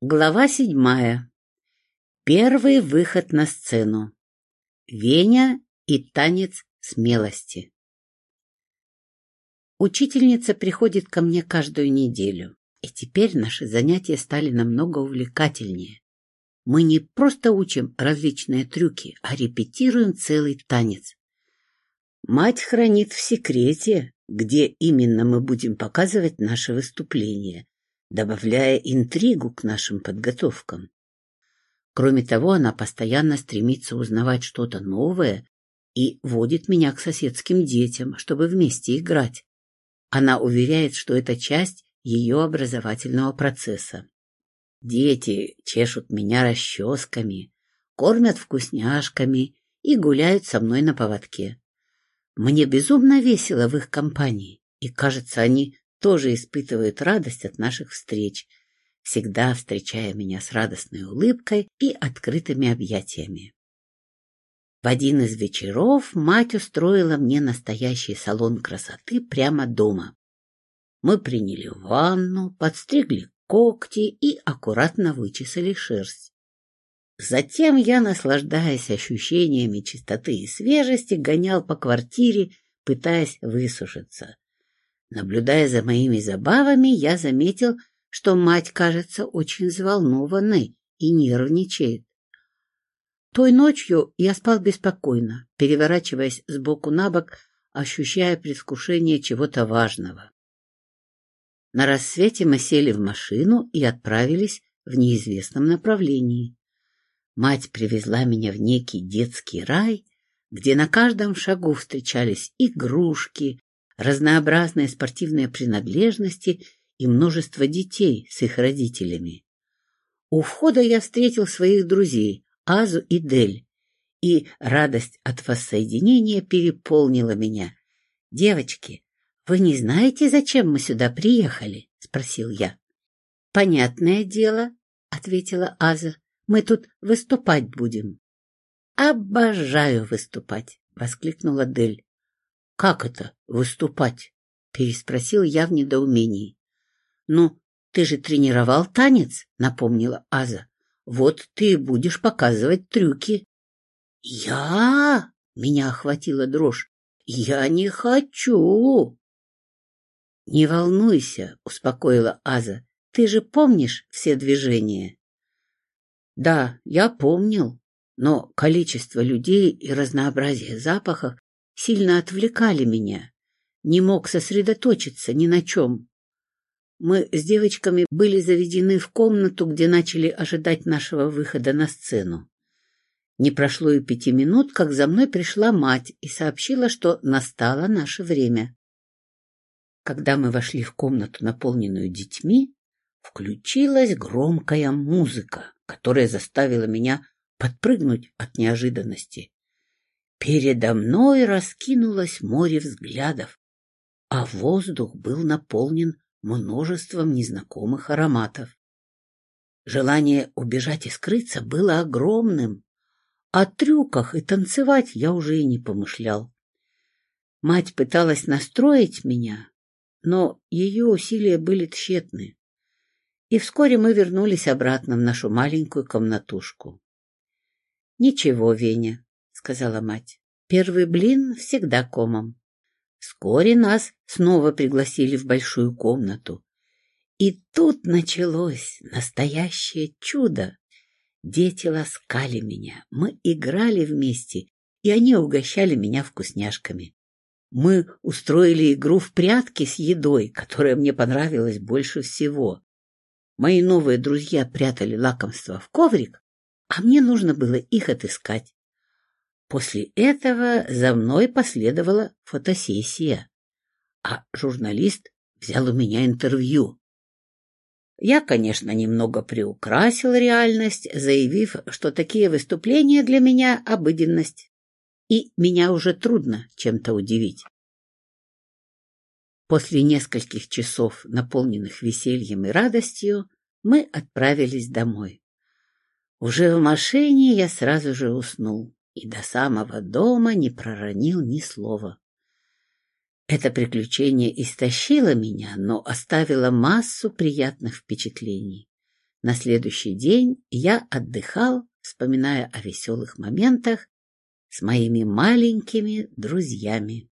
Глава седьмая. Первый выход на сцену. Веня и танец смелости. Учительница приходит ко мне каждую неделю, и теперь наши занятия стали намного увлекательнее. Мы не просто учим различные трюки, а репетируем целый танец. Мать хранит в секрете, где именно мы будем показывать наши выступления, добавляя интригу к нашим подготовкам. Кроме того, она постоянно стремится узнавать что-то новое и водит меня к соседским детям, чтобы вместе играть. Она уверяет, что это часть ее образовательного процесса. Дети чешут меня расческами, кормят вкусняшками и гуляют со мной на поводке. Мне безумно весело в их компании, и, кажется, они тоже испытывают радость от наших встреч, всегда встречая меня с радостной улыбкой и открытыми объятиями. В один из вечеров мать устроила мне настоящий салон красоты прямо дома. Мы приняли ванну, подстригли когти и аккуратно вычесали шерсть. Затем я, наслаждаясь ощущениями чистоты и свежести, гонял по квартире, пытаясь высушиться. Наблюдая за моими забавами, я заметил, что мать кажется очень взволнованной и нервничает. Той ночью я спал беспокойно, переворачиваясь с боку на бок, ощущая предвкушение чего-то важного. На рассвете мы сели в машину и отправились в неизвестном направлении. Мать привезла меня в некий детский рай, где на каждом шагу встречались игрушки, разнообразные спортивные принадлежности и множество детей с их родителями. У входа я встретил своих друзей Азу и Дель, и радость от воссоединения переполнила меня. «Девочки, вы не знаете, зачем мы сюда приехали?» — спросил я. «Понятное дело», — ответила Аза. «Мы тут выступать будем». «Обожаю выступать!» — воскликнула Дель. «Как это выступать?» — переспросил я в недоумении. «Ну, ты же тренировал танец», — напомнила Аза. «Вот ты будешь показывать трюки». «Я?» — меня охватила дрожь. «Я не хочу!» «Не волнуйся», — успокоила Аза. «Ты же помнишь все движения?» «Да, я помнил, но количество людей и разнообразие запахов сильно отвлекали меня. Не мог сосредоточиться ни на чем. Мы с девочками были заведены в комнату, где начали ожидать нашего выхода на сцену. Не прошло и пяти минут, как за мной пришла мать и сообщила, что настало наше время. Когда мы вошли в комнату, наполненную детьми, включилась громкая музыка, которая заставила меня подпрыгнуть от неожиданности. Передо мной раскинулось море взглядов, а воздух был наполнен множеством незнакомых ароматов. Желание убежать и скрыться было огромным. О трюках и танцевать я уже и не помышлял. Мать пыталась настроить меня, но ее усилия были тщетны. И вскоре мы вернулись обратно в нашу маленькую комнатушку. — Ничего, Веня, сказала мать. Первый блин всегда комом. Вскоре нас снова пригласили в большую комнату. И тут началось настоящее чудо. Дети ласкали меня, мы играли вместе, и они угощали меня вкусняшками. Мы устроили игру в прятки с едой, которая мне понравилась больше всего. Мои новые друзья прятали лакомства в коврик, а мне нужно было их отыскать. После этого за мной последовала фотосессия, а журналист взял у меня интервью. Я, конечно, немного приукрасил реальность, заявив, что такие выступления для меня — обыденность, и меня уже трудно чем-то удивить. После нескольких часов, наполненных весельем и радостью, мы отправились домой. Уже в машине я сразу же уснул и до самого дома не проронил ни слова. Это приключение истощило меня, но оставило массу приятных впечатлений. На следующий день я отдыхал, вспоминая о веселых моментах с моими маленькими друзьями.